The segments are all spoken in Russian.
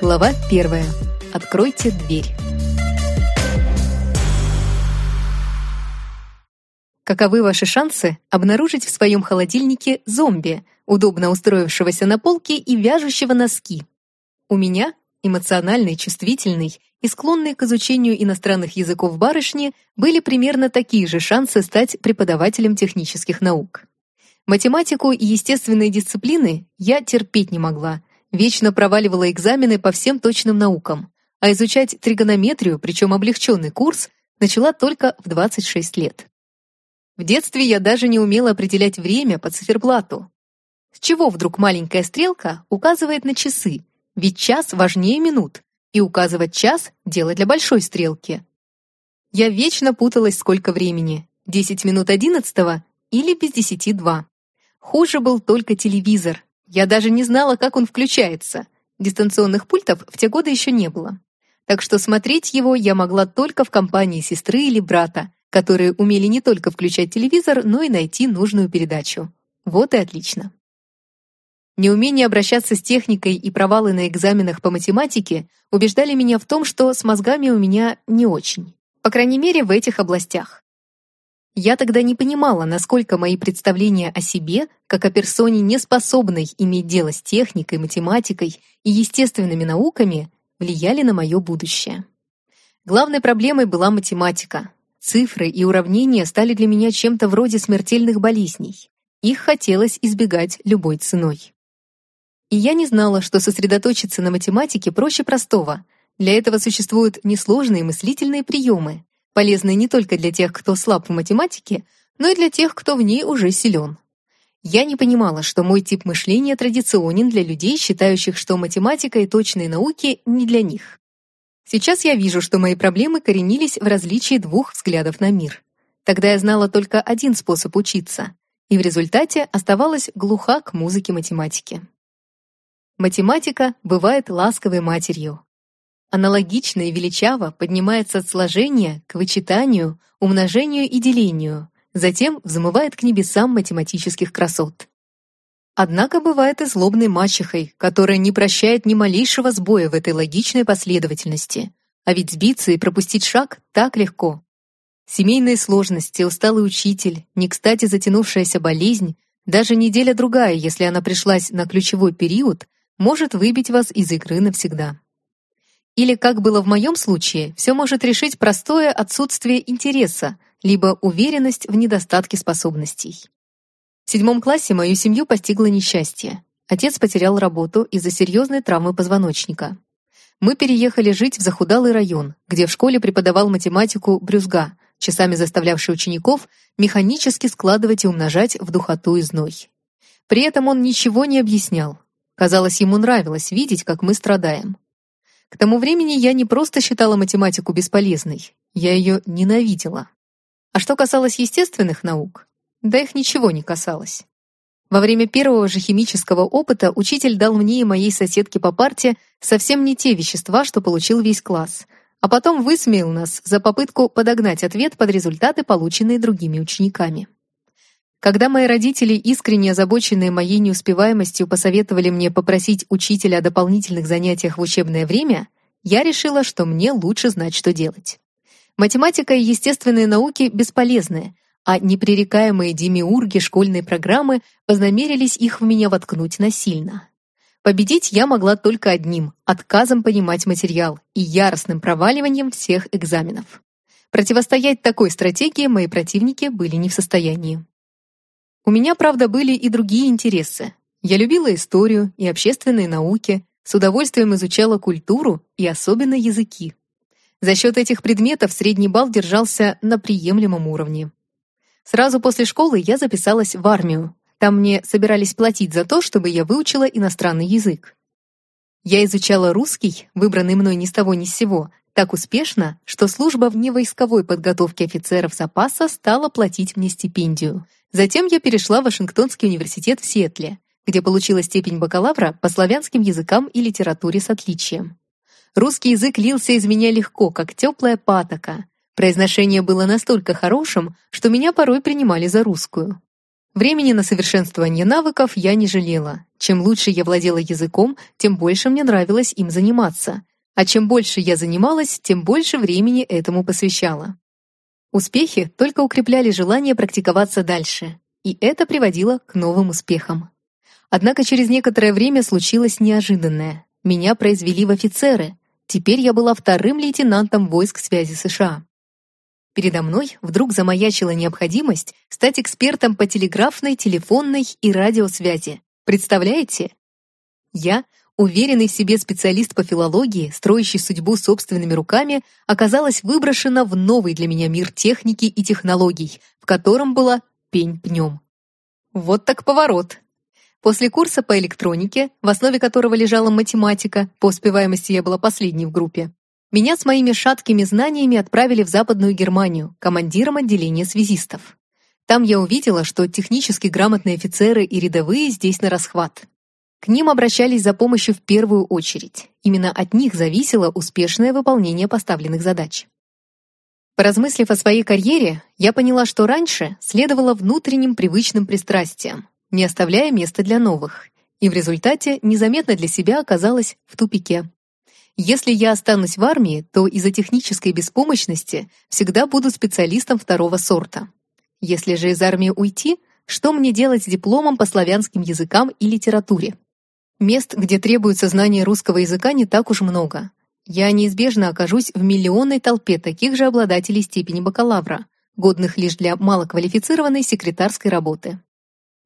Глава первая. Откройте дверь. Каковы ваши шансы обнаружить в своем холодильнике зомби, удобно устроившегося на полке и вяжущего носки? У меня, эмоциональный, чувствительный и склонный к изучению иностранных языков барышни, были примерно такие же шансы стать преподавателем технических наук. Математику и естественные дисциплины я терпеть не могла, вечно проваливала экзамены по всем точным наукам, а изучать тригонометрию, причем облегченный курс, начала только в 26 лет. В детстве я даже не умела определять время по циферблату. С чего вдруг маленькая стрелка указывает на часы, ведь час важнее минут, и указывать час — дело для большой стрелки. Я вечно путалась, сколько времени — 10 минут 11 или без 10 2. Хуже был только телевизор. Я даже не знала, как он включается. Дистанционных пультов в те годы еще не было. Так что смотреть его я могла только в компании сестры или брата, которые умели не только включать телевизор, но и найти нужную передачу. Вот и отлично. Неумение обращаться с техникой и провалы на экзаменах по математике убеждали меня в том, что с мозгами у меня не очень. По крайней мере, в этих областях. Я тогда не понимала, насколько мои представления о себе, как о персоне, не способной иметь дело с техникой, математикой и естественными науками, влияли на мое будущее. Главной проблемой была математика, Цифры и уравнения стали для меня чем-то вроде смертельных болезней. Их хотелось избегать любой ценой. И я не знала, что сосредоточиться на математике проще простого. Для этого существуют несложные мыслительные приемы, полезные не только для тех, кто слаб в математике, но и для тех, кто в ней уже силен. Я не понимала, что мой тип мышления традиционен для людей, считающих, что математика и точные науки не для них. Сейчас я вижу, что мои проблемы коренились в различии двух взглядов на мир. Тогда я знала только один способ учиться, и в результате оставалась глуха к музыке математики. Математика бывает ласковой матерью. Аналогично и величаво поднимается от сложения к вычитанию, умножению и делению, затем взмывает к небесам математических красот. Однако бывает и злобной мачехой, которая не прощает ни малейшего сбоя в этой логичной последовательности. А ведь сбиться и пропустить шаг так легко. Семейные сложности, усталый учитель, не кстати затянувшаяся болезнь, даже неделя-другая, если она пришлась на ключевой период, может выбить вас из игры навсегда. Или, как было в моем случае, все может решить простое отсутствие интереса, либо уверенность в недостатке способностей. В седьмом классе мою семью постигло несчастье. Отец потерял работу из-за серьезной травмы позвоночника. Мы переехали жить в захудалый район, где в школе преподавал математику Брюзга, часами заставлявший учеников механически складывать и умножать в духоту и зной. При этом он ничего не объяснял. Казалось, ему нравилось видеть, как мы страдаем. К тому времени я не просто считала математику бесполезной, я ее ненавидела. А что касалось естественных наук, да их ничего не касалось. Во время первого же химического опыта учитель дал мне и моей соседке по парте совсем не те вещества, что получил весь класс, а потом высмеял нас за попытку подогнать ответ под результаты, полученные другими учениками. Когда мои родители, искренне озабоченные моей неуспеваемостью, посоветовали мне попросить учителя о дополнительных занятиях в учебное время, я решила, что мне лучше знать, что делать. Математика и естественные науки бесполезны, а непререкаемые демиурги школьной программы вознамерились их в меня воткнуть насильно. Победить я могла только одним — отказом понимать материал и яростным проваливанием всех экзаменов. Противостоять такой стратегии мои противники были не в состоянии. У меня, правда, были и другие интересы. Я любила историю и общественные науки, с удовольствием изучала культуру и особенно языки. За счет этих предметов средний балл держался на приемлемом уровне. Сразу после школы я записалась в армию. Там мне собирались платить за то, чтобы я выучила иностранный язык. Я изучала русский, выбранный мной ни с того ни с сего, так успешно, что служба вневойсковой подготовки офицеров запаса стала платить мне стипендию. Затем я перешла в Вашингтонский университет в Сиэтле, где получила степень бакалавра по славянским языкам и литературе с отличием. Русский язык лился из меня легко, как теплая патока, Произношение было настолько хорошим, что меня порой принимали за русскую. Времени на совершенствование навыков я не жалела. Чем лучше я владела языком, тем больше мне нравилось им заниматься. А чем больше я занималась, тем больше времени этому посвящала. Успехи только укрепляли желание практиковаться дальше, и это приводило к новым успехам. Однако через некоторое время случилось неожиданное. Меня произвели в офицеры. Теперь я была вторым лейтенантом войск связи США. Передо мной вдруг замаячила необходимость стать экспертом по телеграфной, телефонной и радиосвязи. Представляете? Я, уверенный в себе специалист по филологии, строящий судьбу собственными руками, оказалась выброшена в новый для меня мир техники и технологий, в котором была пень пнем. Вот так поворот. После курса по электронике, в основе которого лежала математика, по успеваемости я была последней в группе, меня с моими шаткими знаниями отправили в Западную Германию, командиром отделения связистов. Там я увидела, что технически грамотные офицеры и рядовые здесь на расхват. К ним обращались за помощью в первую очередь. Именно от них зависело успешное выполнение поставленных задач. Поразмыслив о своей карьере, я поняла, что раньше следовало внутренним привычным пристрастиям, не оставляя места для новых, и в результате незаметно для себя оказалась в тупике. Если я останусь в армии, то из-за технической беспомощности всегда буду специалистом второго сорта. Если же из армии уйти, что мне делать с дипломом по славянским языкам и литературе? Мест, где требуется знание русского языка, не так уж много. Я неизбежно окажусь в миллионной толпе таких же обладателей степени бакалавра, годных лишь для малоквалифицированной секретарской работы.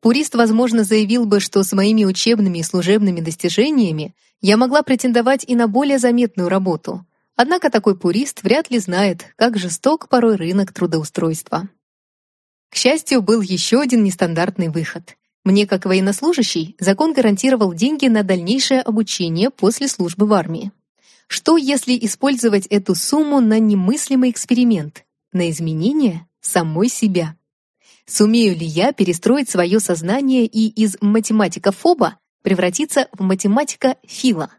Пурист, возможно, заявил бы, что с моими учебными и служебными достижениями я могла претендовать и на более заметную работу. Однако такой пурист вряд ли знает, как жесток порой рынок трудоустройства. К счастью, был еще один нестандартный выход. Мне, как военнослужащий, закон гарантировал деньги на дальнейшее обучение после службы в армии. Что, если использовать эту сумму на немыслимый эксперимент, на изменение самой себя? Сумею ли я перестроить свое сознание и из математика-фоба превратиться в математика-фила?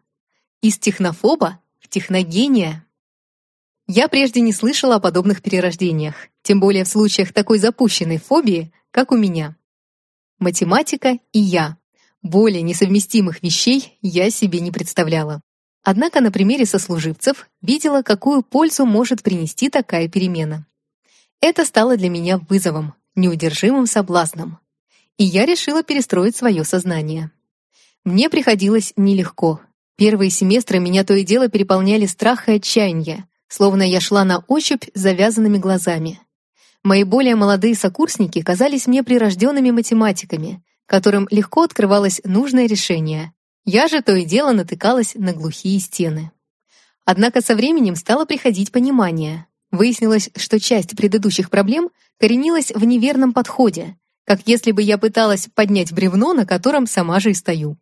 Из технофоба в техногения? Я прежде не слышала о подобных перерождениях, тем более в случаях такой запущенной фобии, как у меня. Математика и я. Более несовместимых вещей я себе не представляла. Однако на примере сослуживцев видела, какую пользу может принести такая перемена. Это стало для меня вызовом, неудержимым соблазном. И я решила перестроить свое сознание. Мне приходилось нелегко. Первые семестры меня то и дело переполняли страх и отчаяние, словно я шла на ощупь с завязанными глазами. Мои более молодые сокурсники казались мне прирожденными математиками, которым легко открывалось нужное решение. Я же то и дело натыкалась на глухие стены. Однако со временем стало приходить понимание. Выяснилось, что часть предыдущих проблем коренилась в неверном подходе, как если бы я пыталась поднять бревно, на котором сама же и стою.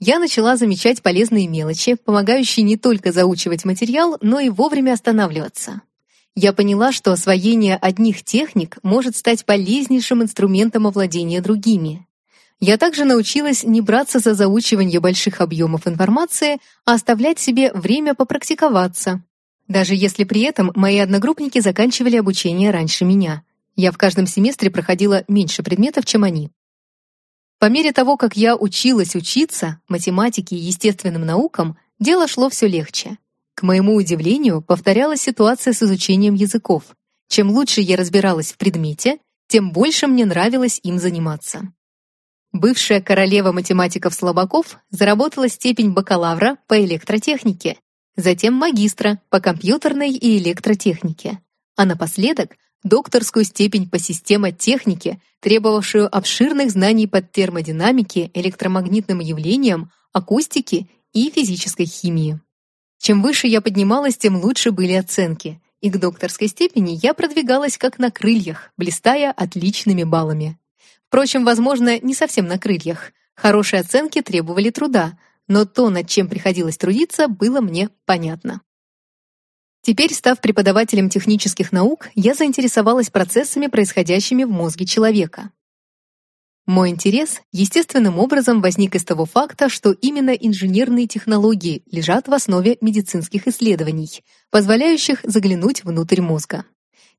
Я начала замечать полезные мелочи, помогающие не только заучивать материал, но и вовремя останавливаться. Я поняла, что освоение одних техник может стать полезнейшим инструментом овладения другими. Я также научилась не браться за заучивание больших объемов информации, а оставлять себе время попрактиковаться, даже если при этом мои одногруппники заканчивали обучение раньше меня. Я в каждом семестре проходила меньше предметов, чем они. По мере того, как я училась учиться, математике и естественным наукам, дело шло все легче. К моему удивлению, повторялась ситуация с изучением языков. Чем лучше я разбиралась в предмете, тем больше мне нравилось им заниматься. Бывшая королева математиков Слабаков заработала степень бакалавра по электротехнике затем магистра по компьютерной и электротехнике, а напоследок докторскую степень по системотехнике, требовавшую обширных знаний по термодинамике, электромагнитным явлениям, акустике и физической химии. Чем выше я поднималась, тем лучше были оценки, и к докторской степени я продвигалась как на крыльях, блистая отличными баллами. Впрочем, возможно, не совсем на крыльях. Хорошие оценки требовали труда, но то, над чем приходилось трудиться, было мне понятно. Теперь, став преподавателем технических наук, я заинтересовалась процессами, происходящими в мозге человека. Мой интерес естественным образом возник из того факта, что именно инженерные технологии лежат в основе медицинских исследований, позволяющих заглянуть внутрь мозга.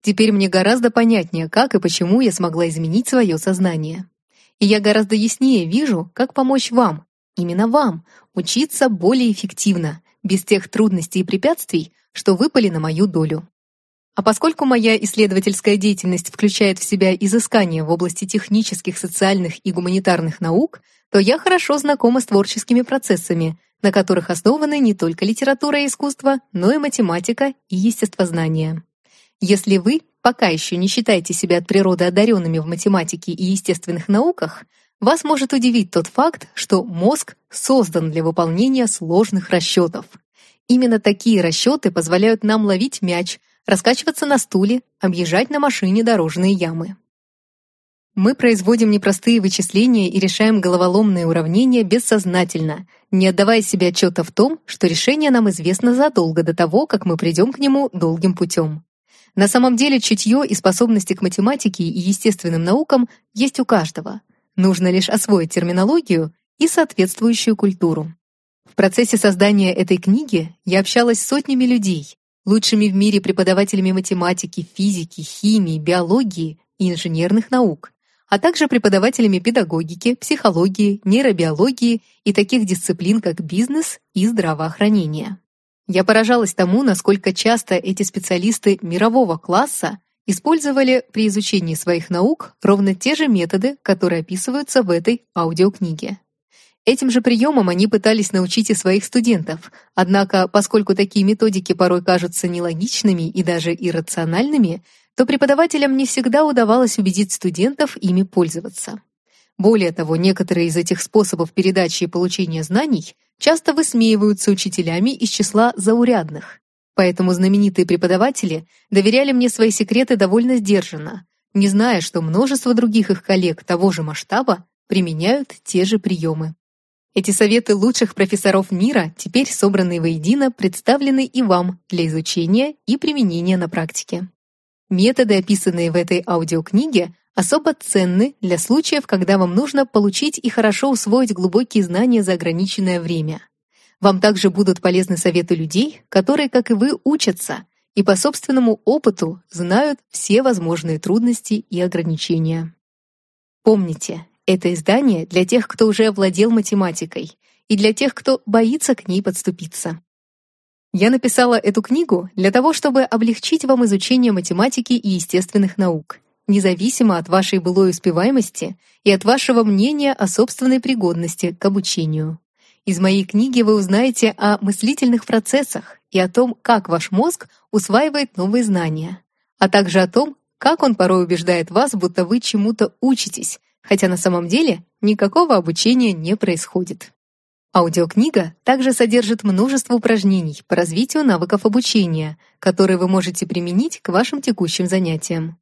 Теперь мне гораздо понятнее, как и почему я смогла изменить свое сознание. И я гораздо яснее вижу, как помочь вам, именно вам, учиться более эффективно, без тех трудностей и препятствий, что выпали на мою долю. А поскольку моя исследовательская деятельность включает в себя изыскания в области технических, социальных и гуманитарных наук, то я хорошо знакома с творческими процессами, на которых основаны не только литература и искусство, но и математика и естествознание. Если вы пока еще не считаете себя от природы одаренными в математике и естественных науках, вас может удивить тот факт, что мозг создан для выполнения сложных расчетов. Именно такие расчеты позволяют нам ловить мяч, раскачиваться на стуле, объезжать на машине дорожные ямы. Мы производим непростые вычисления и решаем головоломные уравнения бессознательно, не отдавая себе отчета в том, что решение нам известно задолго до того, как мы придем к нему долгим путем. На самом деле чутье и способности к математике и естественным наукам есть у каждого. Нужно лишь освоить терминологию и соответствующую культуру. В процессе создания этой книги я общалась с сотнями людей, лучшими в мире преподавателями математики, физики, химии, биологии и инженерных наук, а также преподавателями педагогики, психологии, нейробиологии и таких дисциплин, как бизнес и здравоохранение. Я поражалась тому, насколько часто эти специалисты мирового класса использовали при изучении своих наук ровно те же методы, которые описываются в этой аудиокниге. Этим же приемом они пытались научить и своих студентов, однако, поскольку такие методики порой кажутся нелогичными и даже иррациональными, то преподавателям не всегда удавалось убедить студентов ими пользоваться. Более того, некоторые из этих способов передачи и получения знаний часто высмеиваются учителями из числа заурядных. Поэтому знаменитые преподаватели доверяли мне свои секреты довольно сдержанно, не зная, что множество других их коллег того же масштаба применяют те же приемы. Эти советы лучших профессоров мира, теперь собранные воедино, представлены и вам для изучения и применения на практике. Методы, описанные в этой аудиокниге, особо ценны для случаев, когда вам нужно получить и хорошо усвоить глубокие знания за ограниченное время. Вам также будут полезны советы людей, которые, как и вы, учатся и по собственному опыту знают все возможные трудности и ограничения. Помните, это издание для тех, кто уже овладел математикой, и для тех, кто боится к ней подступиться. Я написала эту книгу для того, чтобы облегчить вам изучение математики и естественных наук, независимо от вашей былой успеваемости и от вашего мнения о собственной пригодности к обучению. Из моей книги вы узнаете о мыслительных процессах и о том, как ваш мозг усваивает новые знания, а также о том, как он порой убеждает вас, будто вы чему-то учитесь, хотя на самом деле никакого обучения не происходит. Аудиокнига также содержит множество упражнений по развитию навыков обучения, которые вы можете применить к вашим текущим занятиям.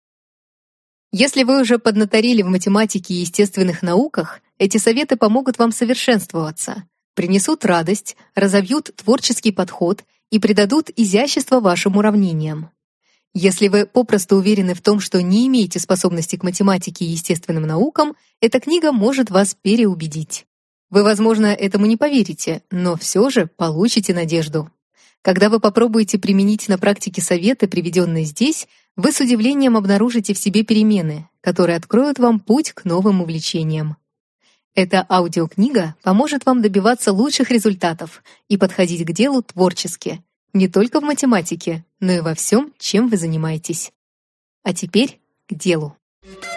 Если вы уже поднаторили в математике и естественных науках, эти советы помогут вам совершенствоваться, принесут радость, разовьют творческий подход и придадут изящество вашим уравнениям. Если вы попросту уверены в том, что не имеете способности к математике и естественным наукам, эта книга может вас переубедить. Вы, возможно, этому не поверите, но все же получите надежду. Когда вы попробуете применить на практике советы, приведенные здесь, вы с удивлением обнаружите в себе перемены, которые откроют вам путь к новым увлечениям. Эта аудиокнига поможет вам добиваться лучших результатов и подходить к делу творчески, не только в математике, но и во всем, чем вы занимаетесь. А теперь к делу. Thank you